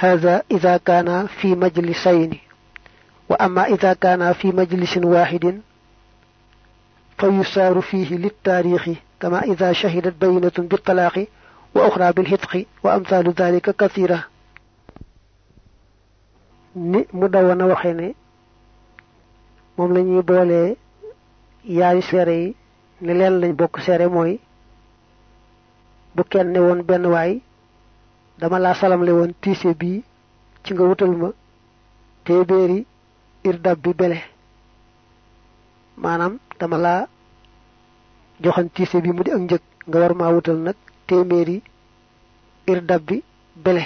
هذا إذا كان في مجلسين وأما إذا كان في مجلس واحد فيسار فيه للتاريخ كما إذا شهدت بينة بالطلاق وأخرى بالهتق وأمثال ذلك كثيرة. ni mu dawana waxe ne moom la ñuy boole yaari seere yi ne leen lañ bokk seere mooy bu kenn ne woon benn waay dama laa salamle woon tiise bii ci nga wutal ma téeméeri irdab bi bele. Maanaam dama laa joxan tiise bi mu di ak njëg nga war maa wutal nag téeméeri irdab bi bele.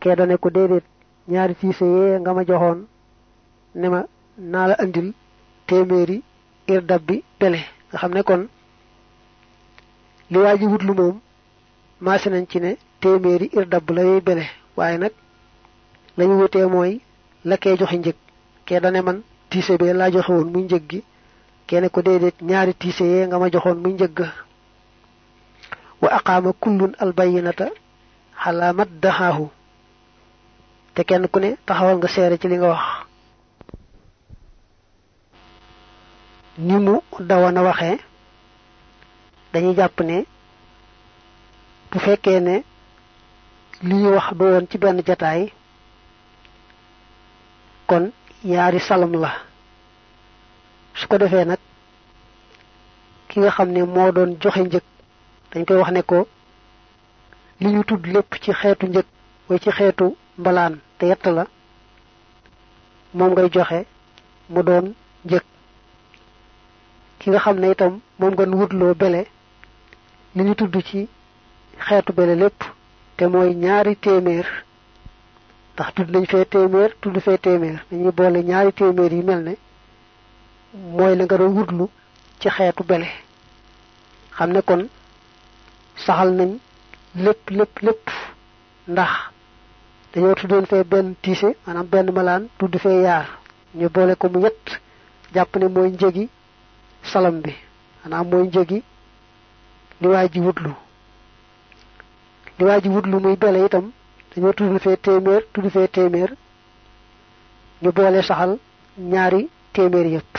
Kee dane ko déedéet ñaari tiise yee nga ma joxoon ne ma la andil téeméeri irdab bi bele. Nga ne kon li waa ji wutlu moom maase nañ ci ne téeméeri irdab la yooyu bele waaye nag lañu wutee mooy la kee joxe njëg. Kee dane man tiise bee laa joxe woon muy njëg gi. Kene ko déedéet ñaari tiise yee nga ma joxoon muy njëgg wa aqaama kullun albayinata xalaamat daxaahu te kenn ku ne taxawal nga seere ci li nga wax. Ni mu dawana dañuy jàpp ne bu fekkee ne li ñu wax du woon ci benn jataay kon yaari salam la. Su ko defee nag ki nga xam ne moo doon joxe njëg dañ koy wax ne ko li ñu tudd lépp ci xeetu njëg way ci xeetu mbalaan te yett la moom ngay joxe mu doon njëg. Ki nga xam ne itam moom nga wutloo bele li ñu tudd ci xeetu bele lépp te mooy ñaari téeméer. ndax tudd nañ fee téeméer tudd fee téeméer. dañuy boole ñaari téeméer yi mel ne mooy la nga doon wutlu ci xeetu bele. xam ne kon saxal nañ lépp lépp lépp. ndax dañoo tuddoon fee benn tiise maanaam benn malaan tudd fee yaar. ñu boole ko mu yett jàpp ne mooy njëgi salam bi. maanaam mooy njëgi li waa ji wutlu li waa ji wutlu muy bele itam dañoo tudd fee téeméer tudd fee téeméer ñu boole saxal ñaari téeméer yépp.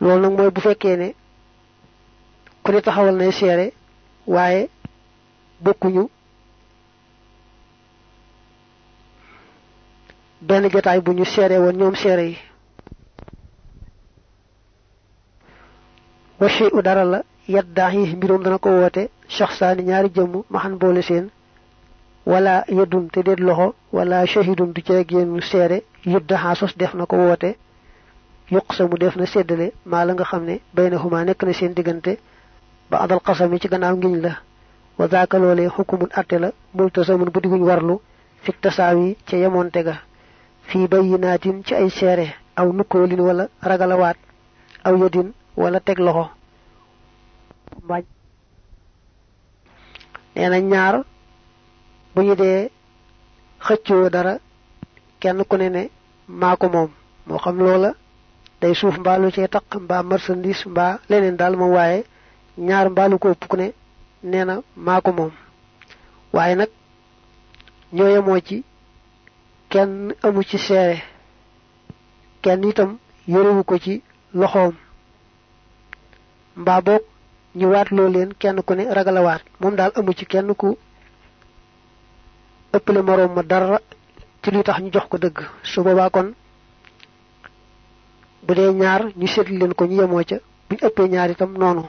Loolu nag mooy bu fekkee ne ku ne taxawal nay seere waaye bokkuñu benn jotaay bu ñu seere woon ñoom seere yi wa shay'u dara la yaddahi mbirum dana ko woote shaxsaani ñaari jëmm maxan boole seen. Wala yedun te déet loxo wala shahidun du ca génn seere yuddaxaa sos def na ko woote. Yuq sa mu def na séddale maa la nga xam ne baynahuma nekk na seen diggante ba adal xasami ci gannaaw ngiñ la. Wa zaaka loolee xukumun atte la multasamun bu diguñ warlu fik tasaawi ca yemoonte ga. Fii bayyinaatin ci ay seere aw nukkoolin wala ragalawaat aw yedin wala teg loxo. Mbaaj nee na ñaar bu ñu dee xëccoo dara kenn ku ne ne maa ko moom. Moo xam loola day suuf mbaa lu cee taq mbaa marchandise mbaa leneen daal moom waaye ñaar mbaalu ko ëpp ku ne nee na maa ko moom. Waaye nag ñoo yemoo ci kenn amu ci seere. Kenn itam yorewu ko ci loxoom mbaa boog ñu waat loo leen kenn ku ne ragal a waat moom daal amu ci kenn ku ëppale moroom ma dara ci luy tax ñu jox ko dëgg. Su boobaa kon bu dee ñaar ñu seetlu leen ko ñu yemoo ca. Buñ ëppee ñaar itam noonu.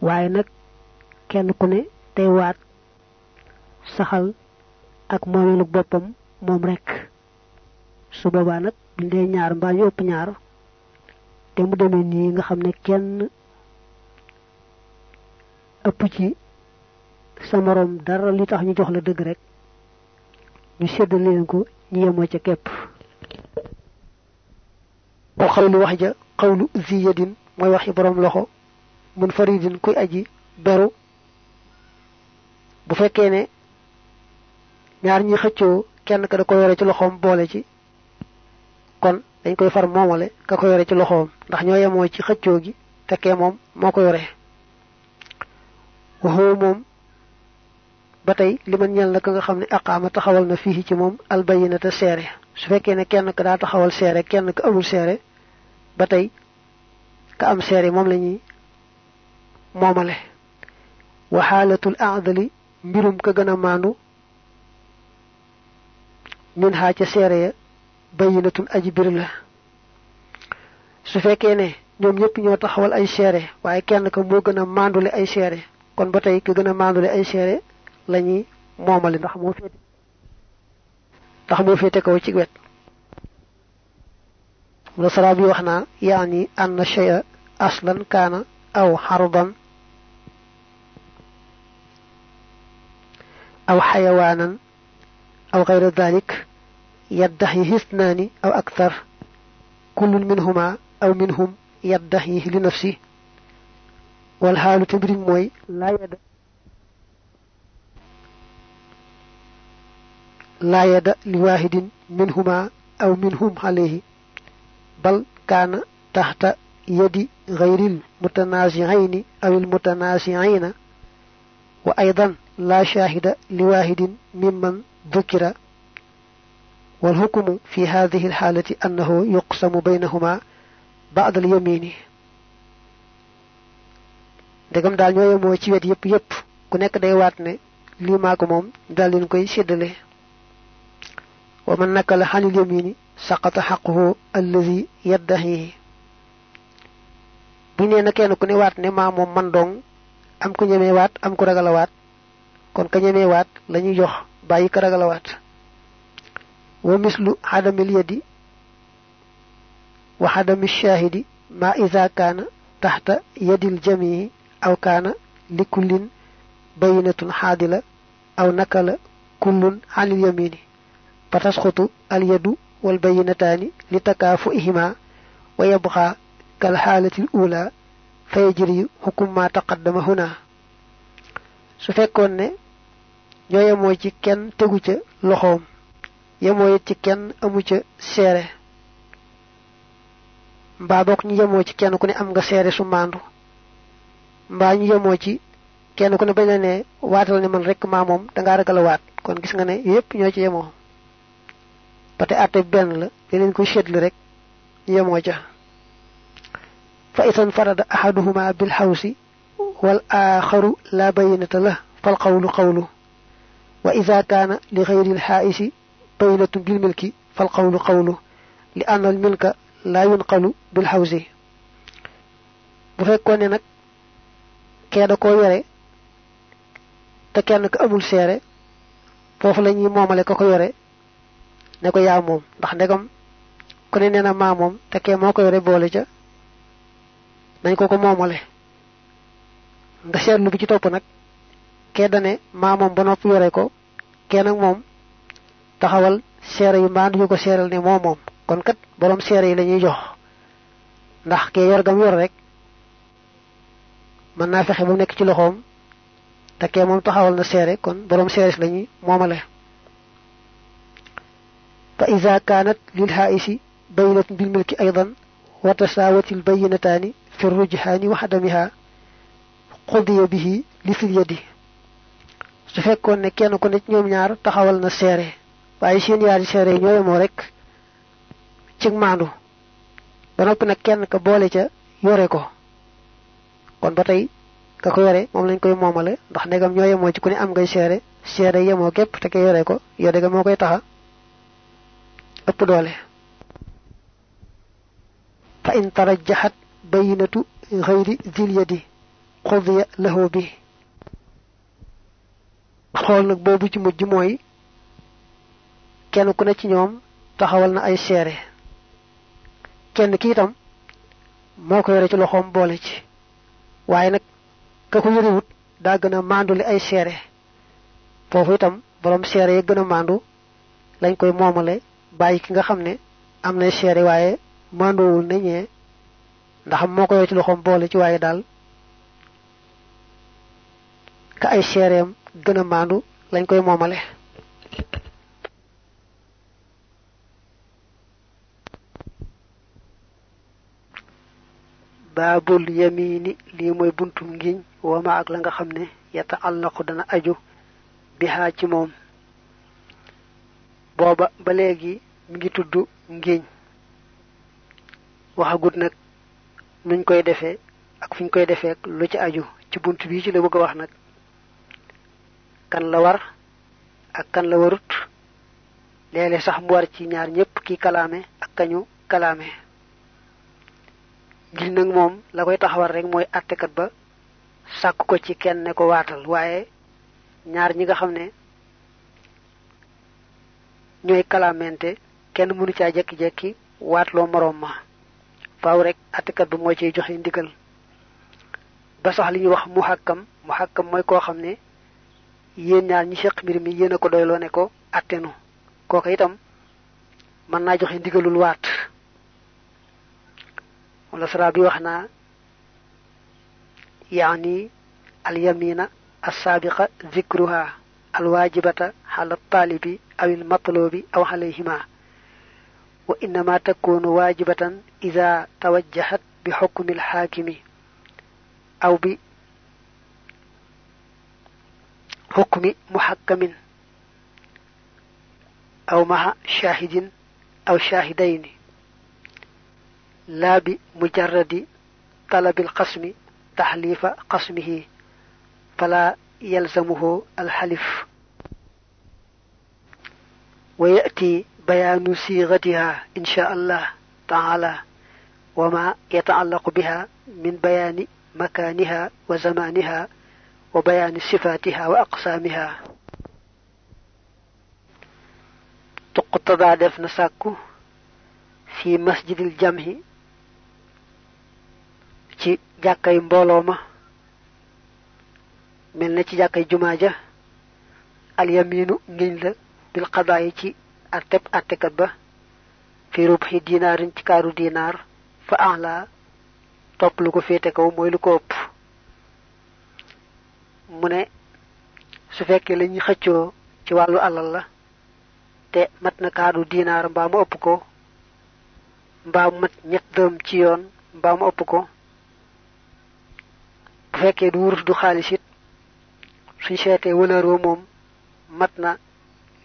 Waaye nag kenn ku ne day waat saxal ak moomeelu boppam moom rek su boobaa nag buñ dee ñaar mbaa ñu ëpp ñaar te mu demee nii nga xam ne kenn ëpp ci sa moroom dara li tax ñu jox la dëgg rek ñu séddal leen ko ñu yemoo ca képp. Wa xawlu wax ja xawlu ziyadin mooy waxi boroom loxo mun faridin kuy aji beru. Bu fekkee ne ñaar ñi xëccoo kenn ka da ko yore ci loxoom boole ci. Kon dañ koy far moomale ka ko yore ci loxoom ndax ñoo yemoo ci xëccoo gi tekkee moom moo ko yore waxoo moom ba tey li man ñel na ka nga xam ne aqaama taxawal na fii ci moom albayinata seere su fekkee ne kenn ka daa taxawal seere kenn ka amul seere ba tey ka am seere moom la ñuy moomale wa xaalatul aadali mbirum ka gën a maandu min xaa ca seere ya bayinatun aji bir la su fekkee ne ñoom ñëpp ñoo taxawal ay seere waaye kenn ka moo gën a maandule ay seere kon ba tey ka gën a maandule ay seere la ñuy moomale ndax moo féete ndax moo féete kaw ci wet la sara bi wax naa yaani anna shay'a aslan kaana aw xarban aw xayawaanan aw xayra dalik يدعيه اثنان أو أكثر. كل منهما أو منهم يدعيه لنفسه. والحال تبري موي لا يد لا يد لواحد منهما أو منهم عليه. بل كان تحت يد غير المتنازعين أو المتنازعين. وأيضا لا شاهد لواحد ممن ذكر والحكم في هذه الحالة أنه يقسم بينهما بعد اليمين degam dal ñoy mo ci wet yépp yépp ku nekk day waat ne lii maa ko moom dal leen koy séddale wa man nakala xanil yamini saqata xaquhu allazi yaddahihi bu nee na kenn ku ne waat ne maa moom man dong am ku ñemee waat am ku ragal a waat kon ka ñemee waat la ñuy jox bàyyi ka ragal a waat ومثل عدم اليد وعدم الشاهد ما إذا كان تحت يد الجميع أو كان لكل بينة حادلة أو نكل كل عن اليمين. فتسقط اليد والبينتان لتكافئهما ويبقى كالحالة الأولى فيجري حكم ما تقدم هنا. su fekkoon ne ñooye mooy ci kenn tegu ca loxoom. Yemoo ci kenn amu ca seere. Mbaa bokk ñu yemoo ci kenn ku ne am nga seere su maandu. Mbaa ñu ci kenn ku ne bañ la ne waatal ne man rek maa moom dangaa ragal a waat. Kon gis nga ne yépp ñoo ci yemoo. Ba te àtte benn la dinañ ko seetlu rek yemoo ca. Fa isan farada ahaduhuma bil xawsi wal aaxaru la bayinata la fal qawlu qawlu. Wa ida kaana li xayri lxaa'isi بينة بالملك فالقول قوله لأن الملك لا ينقل بالحوز bu fekkoon ne nag kee da koo yore te kenn ko amul seere foofu la ñuy moomale ko ko yore ne ko yaa moom ndax ndegam ku ne nee na maa moom te kee moo ko yore boole ca nañ ko ko moomale nga seetlu bi ci topp nag kee dane maa moom ba noppi yore ko kee nag moom taxawal seere yu maandu yu ko seeral ne moo moom kon kat borom seere yi la ñuy jox ndax kee yor gam yor rek mën naa fexe mu nekk ci loxoom te kee moom taxawal na seere kon borom seere si la ñuy moomale fa ida kaanat lil haisi bayinat bil milki aydan wa tasaawat al bayinataani fi rujhaani wa xadamiha qudiya bihi li fil yadi su fekkoon ne kenn ku ne ñoom ñaar taxawal na seere waaye seen yaari seere yi ñoo yemoo rek ci maandu ba noppi nag kenn ka boole ca yore ko. Kon ba tey ka ko yore moom lañ koy moomale ndax ndegam ñoo yemoo ci ku ne am ngay seere seere yemoo képp te ke yore ko yore ga moo koy taxa ëpp doole. Fa in tarajjaxat bayinatu xëyri dil yadi xudiya lahu bi. Xool nag boobu ci mujj mooy kenn ku ne ci ñoom taxawal na ay seere. Kenn ki itam moo ko yore ci loxoom boole ci. Waaye nag ka ko yorewut daa gën a maanduli ay seere. Foofu itam borom seere ya gën a maandu lañ koy moomale bàyyi ki nga xam ne am na seere waaye maandoowul ne ñee. Ndax moo ko yore ci loxoom boole ci waaye daal ka ay seereem gën a maandu lañ koy moomale babul yamini li moy buntu ngiñ wama ak la nga xamne yata dana aju biha ci mom boba ba legi mi ngi tuddu ngiñ. Waxagut nak nuñ koy defé ak fuñ koy defé lu ci aju. Ci buntu bi ci la bëgg wax nak kan la war ak kan la warut. Lélé sax mu war ci ñaar ñepp ki kalamé ak kañu kalamé ngir nak mom la koy taxawal rek moy kat ba sakku ko ci kenn ne ko watal waye ñaar ñi nga ñoy kalamenté kenn mënu ca jekki jekki lo morom ma. Faaw rek kat bu mo ci joxe ndigal. Ba sax li ñu wax muhakkam muhakkam moy ko yeen ñaar ñi xeq mbir mi yéen ko doylo ne ko attenu. Kooka itam man na joxe ndigalul waat lasraa bi wax naa yaani alyamina assaabiqa dhikruha alwaajibata ala altaalibi aw almatlubi aw alayhima wa innama takunu waajibatan ida tawajjahat bixukmi alxaakimi aw bi حكم محكم أو مع شاهد أو شاهدين لا بمجرد طلب القسم تحليف قسمه فلا يلزمه الحلف. ويأتي بيان صيغتها إن شاء الله تعالى وما يتعلق بها من بيان مكانها وزمانها وبيان صفاتها وأقسامها. تقتضى دفن ساكو في مسجد الجمع ci jàkkay mbooloo ma. Mel na ci jàkkay jumaa ja. Al yaminu ngiñ la bil qadaayi ci atteb attekat ba. Fi rubhi dinaarin ci kaaru dinaar. Fa ala topp lu ko féete kaw mooy lu ko ëpp. Mu ne su fekkee la ñuy xëccoo ci wàllu alal la te mat na kaadu dinaar mbaa mu ëpp ko mbaa mat ñett dëm ci yoon mbaa mu ko bu fekkee du wurus du xaalis it suñ seetee wëlëroo moom mat na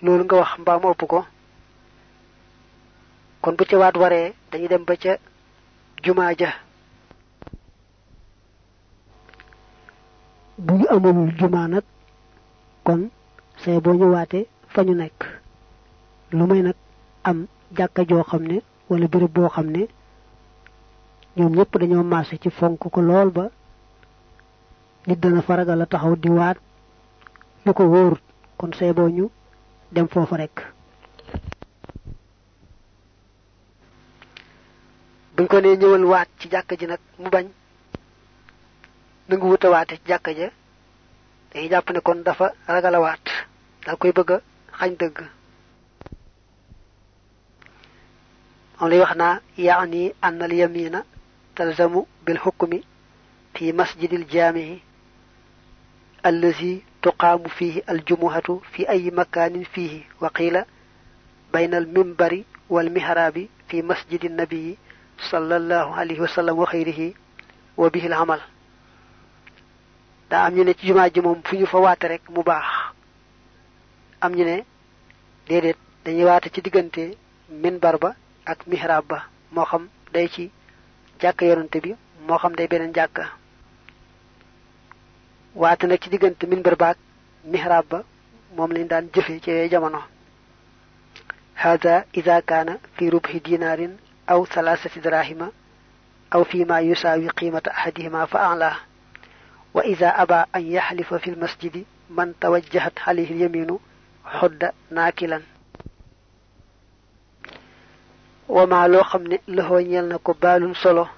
loolu nga wax mbaa mu ëpp ko. Kon bu ca waat waree dañuy dem ba ca jumaa ja. Bu ñu amul nag kon say boo ñëwaate fa ñu nekk. Lu may nag am jàkka joo xam ne wala béréb boo xam ne ñoom ñëpp dañoo maase ci fonk ko lool ba nit dana faragal la taxaw di waat lu ko wóor kon say boo ñu dem foofu rek. Buñ ko nee ñëwal waat ci jàkka ji nag mu bañ nangu wuta waate ci ja jàpp ne kon dafa ragal a waat dal koy bëgg xañ dëgg. Am lay wax naa yaani al yamina talzamu bil hukmi fi masjidil jaamihi الذي تقام فيه الجمعة في أي مكان فيه وقيل بين المنبر والمهراب في مسجد النبي صلى الله عليه وسلم وخيره وبه العمل دا am ñu ne ci jumaa ji moom fu ñu fa waate rek mu baax am ñu ne déedéet dañuy waate ci diggante minbar ba ak mihrab ba moo xam day ci jàkka yonante bi moo xam day beneen jàkka waate nag ci diggante minbar baak mihrab ba moom lañ daan jëfe ci jamono هذا إذا كان في ربح دينار أو ثلاثة دراهم أو فيما يساوي قيمة أحدهما فأعلاه وإذا أبى أن يحلف في المسجد من توجهت عليه اليمين حد ناكلا وما لو خمني له ñel ko balun solo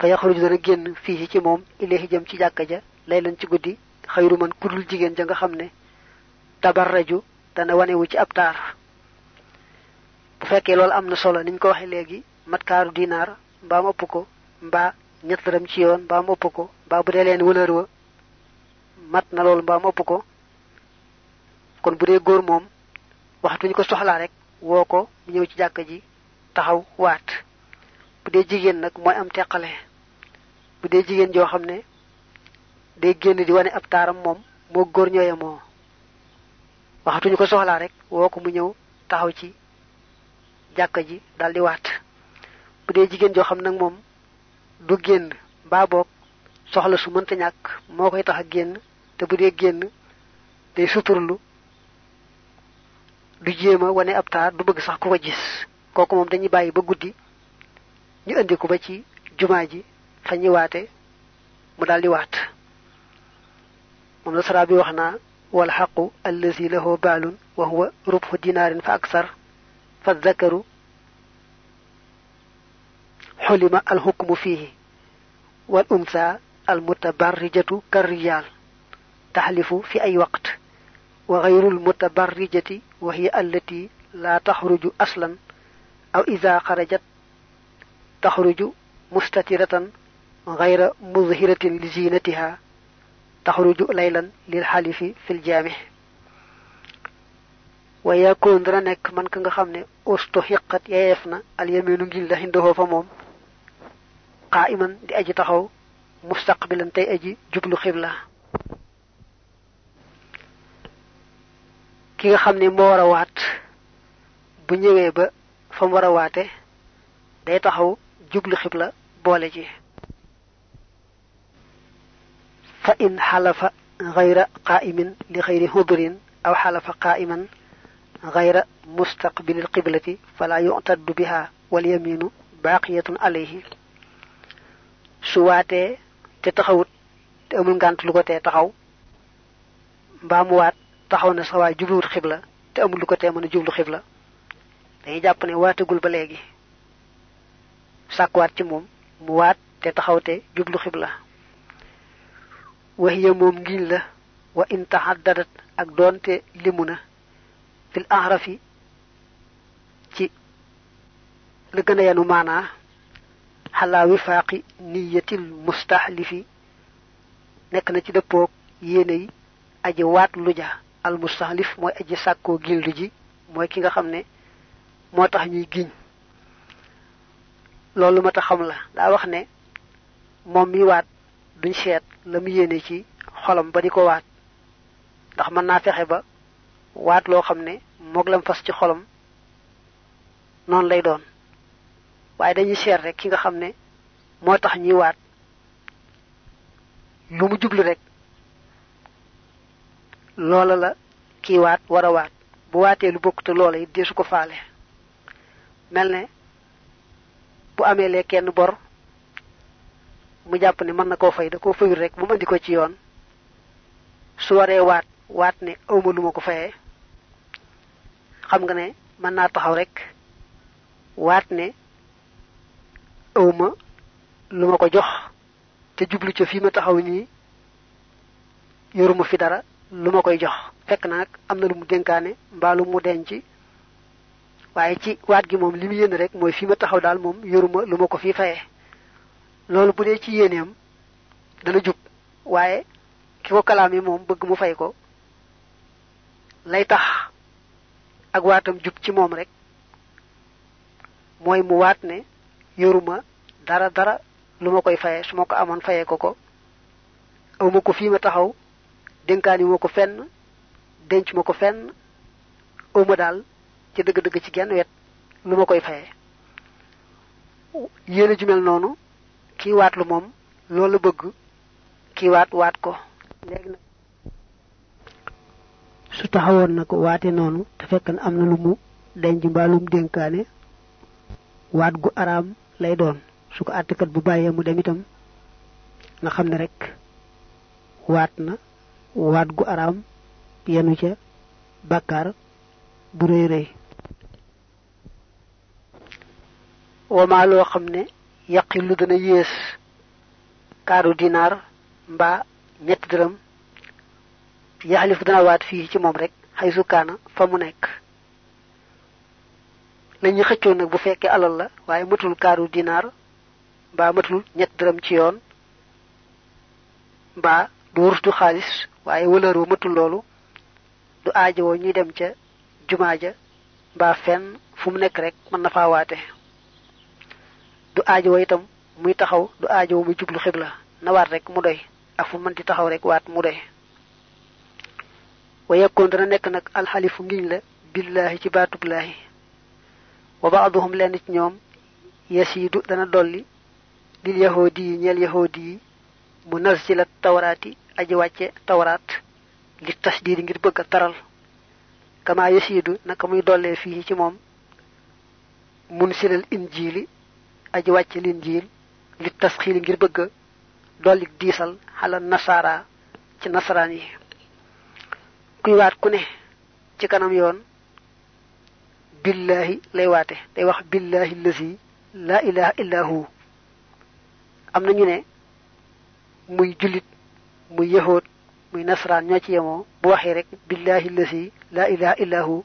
fa yakhruju dana genn fi ci mom ilayhi jëm ci jakka ja laylan ci guddi xayru man kudul jigen ja nga xamne tabarraju dana wane wu ci ab bu fekkee loolu am na solo niñ ko waxe léegi mat kaaru dinaar mbaa ëpp ko mbaa ñett dërëm ci yoon mbaa ëpp ko mbaa bu dee leen wëlër wa mat na loolu mbaa ëpp ko. Kon bu dee góor moom waxtu ñu ko soxlaa rek woo ko ñëw ci jàkka ji taxaw waat. Bu dee jigéen nag mooy am teqale bu dee jigéen joo xam ne day génn di wane ab taaram moom moo góor ñooye moo waxatuñu ko soxlaa rek woo ko mu ñëw taxaw ci jàkka ji daal di waat. Bu dee jigéen joo xam du génn mbaa boog soxla su mënta ñàkk moo koy tax a te bu dee génn suturlu du jéem wane ab taar du bëgg sax ku ko gis. Kooku moom dañuy bàyyi ba guddi ñu indi ko ba ci jumaa fa ñuy waate mu daal di waat moom la sara bi wax naa wal xaqu allazi lahu baalun wa huwa rubhu dinaarin fa aksar fa zakaru xulima alxukmu fihi wal unsa almutabarrijatu karrijal taxlifu fi ay waqt wa غير المتبرجة وهي التي لا تخرج أصلا أو إذا خرجت تخرج مستترة غير مظهرة لزينتها. تخرج ليلا للحلف في الجامع ويكون رنك من كنغ خمني أستحقت يافنا اليمين جلد عنده فموم. قائما لأجي تخو مستقبلا تي أجي جبل خبلة كي خمني موروات بنيوي ب فمروات دي تخو جبل خبلة بولجي. fa in halafa ghayra qa'imin li khayri hudrin aw halafa qa'iman ghayra mustaqbil al-qiblati fala yu'taddu biha wal yaminu baqiyatun alayhi su waté té taxawut té amul ngant lu ko té taxaw mbaam waat taxaw na sawaay jubluwut xibla te amul lu ko tee jublu xibla waxiya moom ngiñ wa in taxaddadat ak doonte limu na fil ahrafi ci la gën a yanu maanaa xalaa wifaaqi niyatil mustahlifi nekk na ci dëppoog yéene yi aji waat lu ja al mustahlif mooy aji sàkkoo gildu ji mooy ki nga xam ne moo tax ñuy giñ loolu ma duñ seet la mu yéene ci xolam ba di ko waat. ndax mën naa fexe ba waat loo xam ne moog lam fas ci xolam noonu lay doon. waaye dañuy seet rek ki nga xam ne moo tax ñuy waat. lu mu jublu rek loola la kii waat war a waat. bu waatee lu bokk te loola it deesu ko faale. mel ne bu amee lee kenn bor mu jàpp ne mën na koo fay da koo fayul rek mu andi ko ci yoon. Su waree waat waat ne awma lu ma ko fayee. Xam nga ne mën naa taxaw rek waat ne awma lu ma ko jox te jublu ca fii ma taxaw nii yoruma fi dara lu koy jox. Fekk na nag lu mu mu denc. Ci gi rek ma taxaw yoruma ko loolu bu dee ci yéeneem dana jub. Waaye ki ko kalaame moom bëgg mu fay ko lay tax ak waatam jub ci moom rek mooy mu waat ne yoruma dara dara lu ma koy fayee su ma ko amoon fayee ko ko. Aw ma ko fii ma taxaw dénkaani ko fenn denc ma fenn awma ci ci genn wet ma koy ju mel kii waat lu moom loolu bëgg kii waat waat ko. Léegi nag su taxawoon na ko waate noonu te fekk na am na lu mu denc mbaa lu mu dénkaane waat gu araam lay doon. Su ko àttekat bu mu dem itam nga xam ne rek waat na waat gu araam yenu ca bu rëy wamaa loo xam ne yaqillu dana yées kaaru dinaar mbaa ñetti dërëm. Yaxlifu dana waat fii ci moom rek xay sukkaana fa mu nekk. La ñu xëccoon nag bu fekkee alal la waaye matul kaaru dinaar mbaa matul ñetti dërëm ci yoon. Mbaa du xaalis waaye wëlër matul loolu. Du aajowoo ñuy dem ca jumaa ja fenn fu mu nekk rek mën na faa waate du aajo itam muy taxaw du aajo muy jublu xibla na waat rek mu doy. Ak fu mën di taxaw rek waat mu doy. Wa yakkoon dana nekk nag alxalifu ngiñ la billahi ci baatublaahi wa baaduhum lenn ci ñoom yasiidu dana dolli lil yahudi yi ñeel yahudi yi mu nazzilat tawraati aji wàcce tawraat li tasdiidi ngir bëgg a taral. Kama yasiidu naka muy dollee fii ci moom injiili aji wàcce linjiil li tasxiili ngir bëgg dolli diisal xala nasaara ci nasaraan yi. Kuy waat ku ne ci kanam yoon billahi lay waate. Day wax billahi lazi la ilaha illa hu. Am na ñu ne muy jullit muy yahood muy ñoo ci yemoo. Bu waxee rek billahi lazi la ilaha illa hu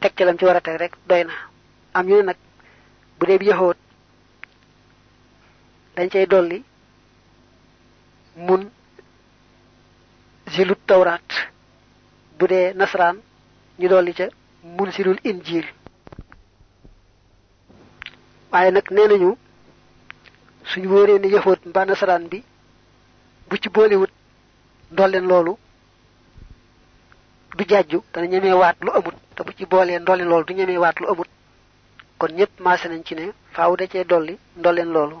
teg ci lam ci war a teg rek doy na. Am ñu ne nag bu dee dañ cay dolli mun zilut tawraat. Bu dee nasaraan ñu dolli ca mun silul injil waaye nag nee nañu suñu wóoree ne yahood mbaa nasaraan bi bu ci boolewut ndolleen loolu du jàjju dana ñemee waat lu amut te bu ci boolee ndolleen loolu du ñemee waat lu amut. Kon ñëpp maase nañ ci ne faaw da cee dolli ndolleen loolu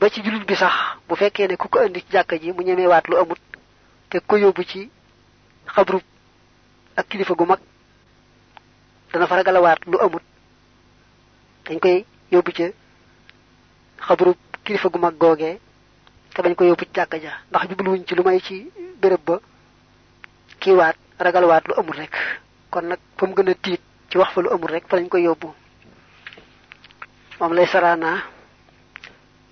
ba ci julit bi sax bu fekkee ne ku ko indi ci jàkka ji mu ñemee waat lu amut te ko yóbbu ci xabru ak kilifa gu mag dana fa ragal a waat lu amut. Dañ koy yóbbu ca xabru kilifa gu mag googee te bañ ko yóbbu ci jàkka ja. Ndax jubluwuñ ci lu may ci béréb ba kii waat ragal waat lu amul rek. Kon nag fa mu gën a tiit ci wax fa lu amul rek fa lañ koy yóbbu. Moom lay saraana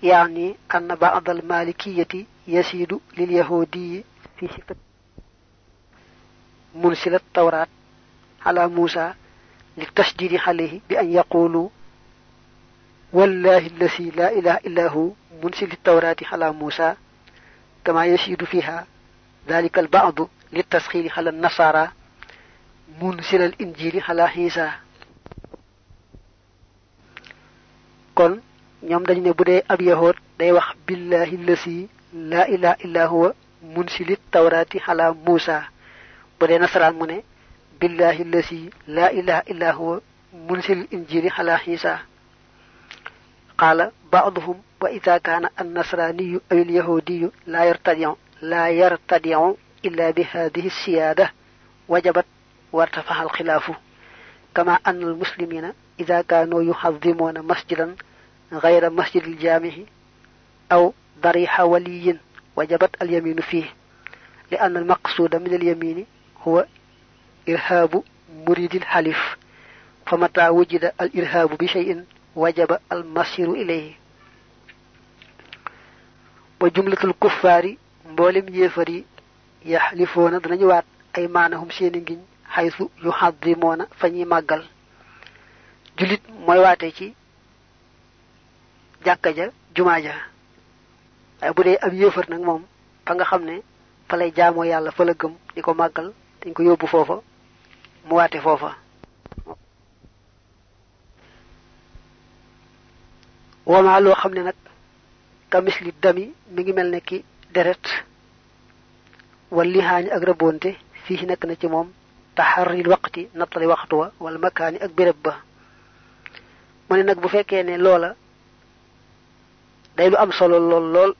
ba'd al malikiyati yasidu lil yahudi fi sifat munsilat tawrat ala musa للتشديد عليه بأن يقولوا والله الذي لا إله إلا هو منزل التوراة على موسى كما يشهد فيها ذلك البعض للتسخير على النصارى منزل الإنجيل على عيسى. kon ñoom dañ ne bu dee ab yahood day wax billahi lasi la ilaha illa huwa munsilit tawrati ala musa bu dee nasaraan mu ne billahi lasi la ilaha illa huwa munsil injili ala isa قال بعضهم وإذا كان النصراني أو اليهودي لا يرتدع لا يرتدع إلا بهذه السيادة وجبت وارتفع الخلاف كما أن المسلمين إذا كانوا يحظمون مسجدا غير مسجد الجامع أو ضريح ولي وجبت اليمين فيه لأن المقصود من اليمين هو إرهاب مريد الحلف فمتى وجد الإرهاب بشيء وجب المصير إليه. وجملة الكفار مبولم يفري يحلفون دنجوات أيمانهم سينجين حيث يحظمون فني moy waté ci jàkka ja jumaa ja. Waaye bu dee ab yéefar nag moom fa nga xam ne fa lay jaamoo yàlla fa la di ko màggal dañ ko yóbbu foofa mu waate foofa. Wamaa loo xam ne nag kamis li dami mi ngi mel ne ki deret. Wala lixaani ak rëbboonte fii nekk na ci moom taxarril waqti nattali waxtu wa wala makaani ak béréb ba. Mu ne nag bu fekkee ne loola day lu am solo lool lool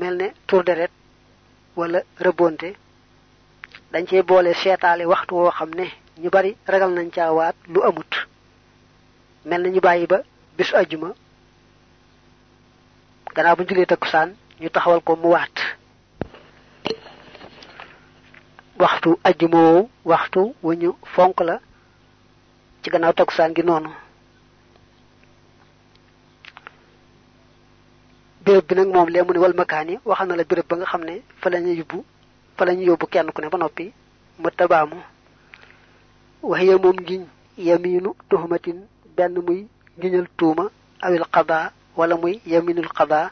mel ne tour deret wala rëbbonte dañ cey boole seetaale waxtu woo xam ne ñu bari ragal nañ waat lu amut. Mel na ñu bàyyi ba bisu ajjuma gannaaw bu julee takkusaan ñu taxawal ko mu waat. Waxtu ajjuma waxtu wu ñu fonk la ci gannaaw takkusaan gi noonu béréb bi nag moom lee mu ne wal makaani waxal na la béréb ba nga xam ne fa la ñu yóbbu fa la ñu yóbbu kenn ku ne ba noppi mu tabaamu. Waxiya moom ngiñ yaminu tuhumatin benn muy ngiñal tuuma awil qada wala muy yaminul qada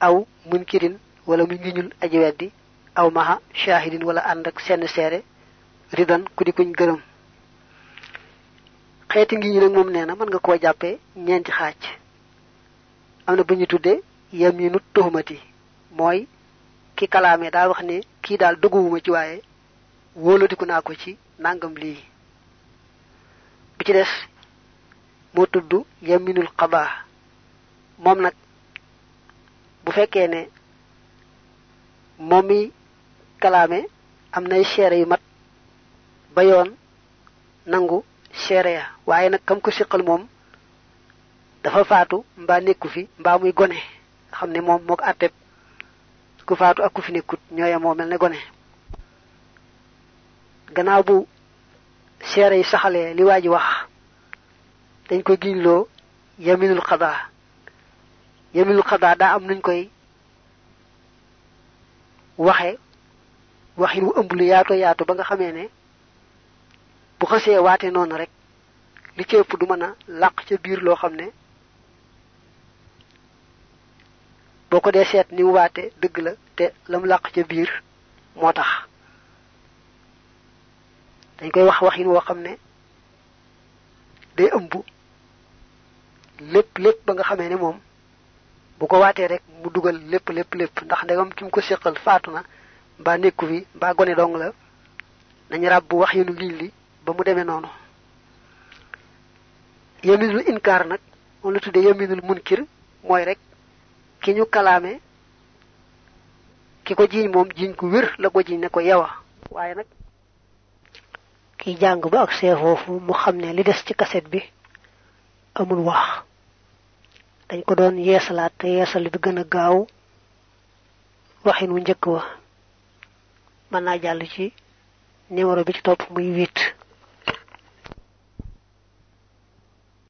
aw munkirin wala muy ngiñul aji weddi aw maha shahidin wala ànd ak senn seere ridan ku di kuñ gërëm. Xeeti ngiñ nag moom nee na mën nga koo jàppee ñeenti xaaj am na bu ñu tudde yaminu tuhmati. Mooy ki kalaame daa wax ne kii daal dëgguwuma ci waaye wóoladiku naa ko ci nangam lii. Bi ci des moo tudd yaminul qada. Moom nag bu yu mat ba yoon nangu seere ya. Waaye nag kam ko dafa faatu mbaa nekku fi mbaa muy gone xam ne moom moo ko atteb ku faatu ak ku fi nekkut mel ne gone. Gannaaw bu seere yi saxalee li waa wax dañ koy giñloo yaminul xadaa yaminul xadaa daa am nuñ koy waxe waxin wu ëmb lu yaato yaatu ba nga xamee ne bu xasee waate noonu rek li ci ëpp du mën a làq ca biir loo xam ne boo ko dee seet ni waate dëgg la te lam làq ca biir moo tax. Dañ koy wax waxin woo xam ne day ëmb ba nga xamee ne moom bu ko waatee rek mu dugal lépp lépp lépp. Ndax ndegam ki mu ko séqal faatu na mbaa nekku fi mbaa gone dong la nañ ràbb wax yenu ngiñ li ba mu demee noonu. Yaminul moom la tuddee yaminul munkir mooy rek ki ñu kalaame ki ko jiiñ moom ko wér la ko jiiñ ne ko yewa waaye nag ki jàng ba ak see foofu mu xam li des ci kaset bi amul wax. Dañ ko doon yeesalaat te yeesal bi gën gaaw waxin wu wa. Ci numéro bi ci muy huit